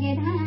वगैरह